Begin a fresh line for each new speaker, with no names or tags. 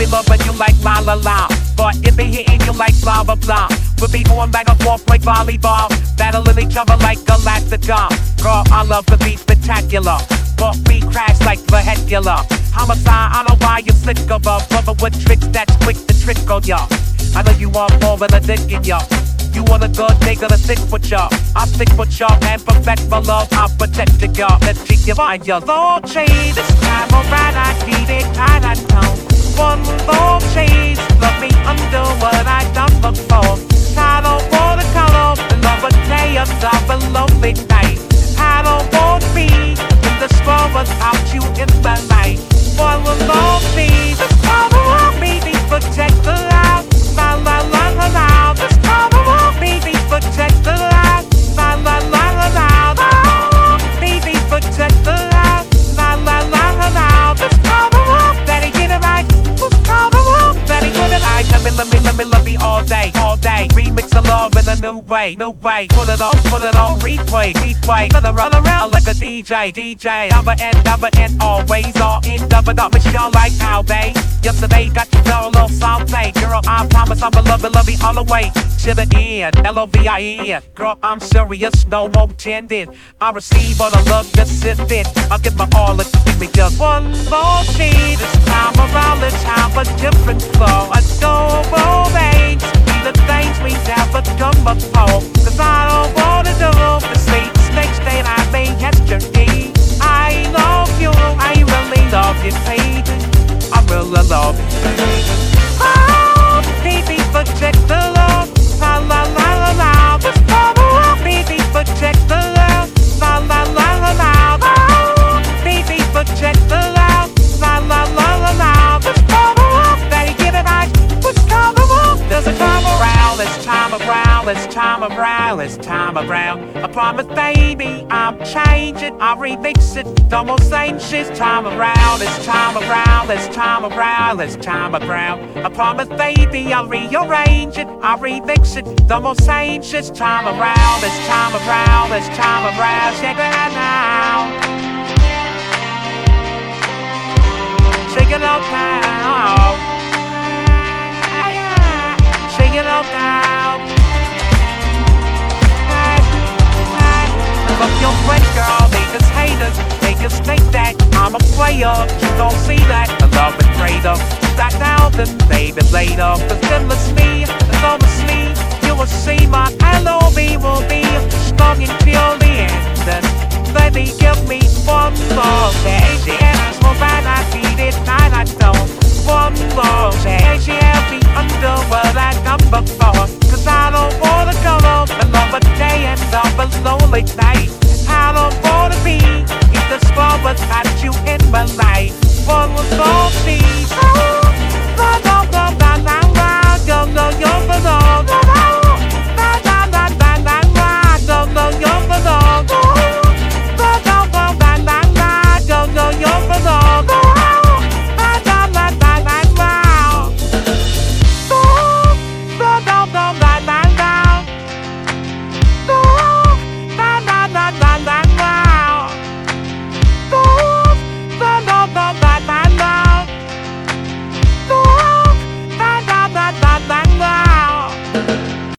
be loving you like la la la. But it be hitting you like blah blah blah. We'll be going back and forth like volleyball, battling each other like Galactica. Girl, I love to be spectacular, but we crash like vehicular. Homicide, I know why you're sick of a brother with tricks that's quick to trick on ya. I know you want more than a dick in ya. You want a good nigga to stick with ya. I stick with ya and perfect my love. I protect ya. Let's keep you mind ya. Lord, change this time around. I need it, I don't know. One more change, a new way, new way. Put it on, put it on replay, replay. It run around like a DJ, DJ. Never end, never end, always all in. Never not Michelle like how they. Yesterday got you feel a little something. Girl, I promise I'm a love it, love it all the way. To the end, L-O-V-I-E. Girl, I'm serious, no more pretending. I receive all the love that's it. I'll give my all, if you give me just one more cheat. This time It's time around. It's time around. I promise, baby, I'm changing. I remix it. More same shit. Time around. It's time around. It's time around. It's time around. I promise, baby, I'll rearrange it. I remix it. More same shit. Time around. It's time around. It's time around. Check it out now. Shake it out now. up. Don't see that was.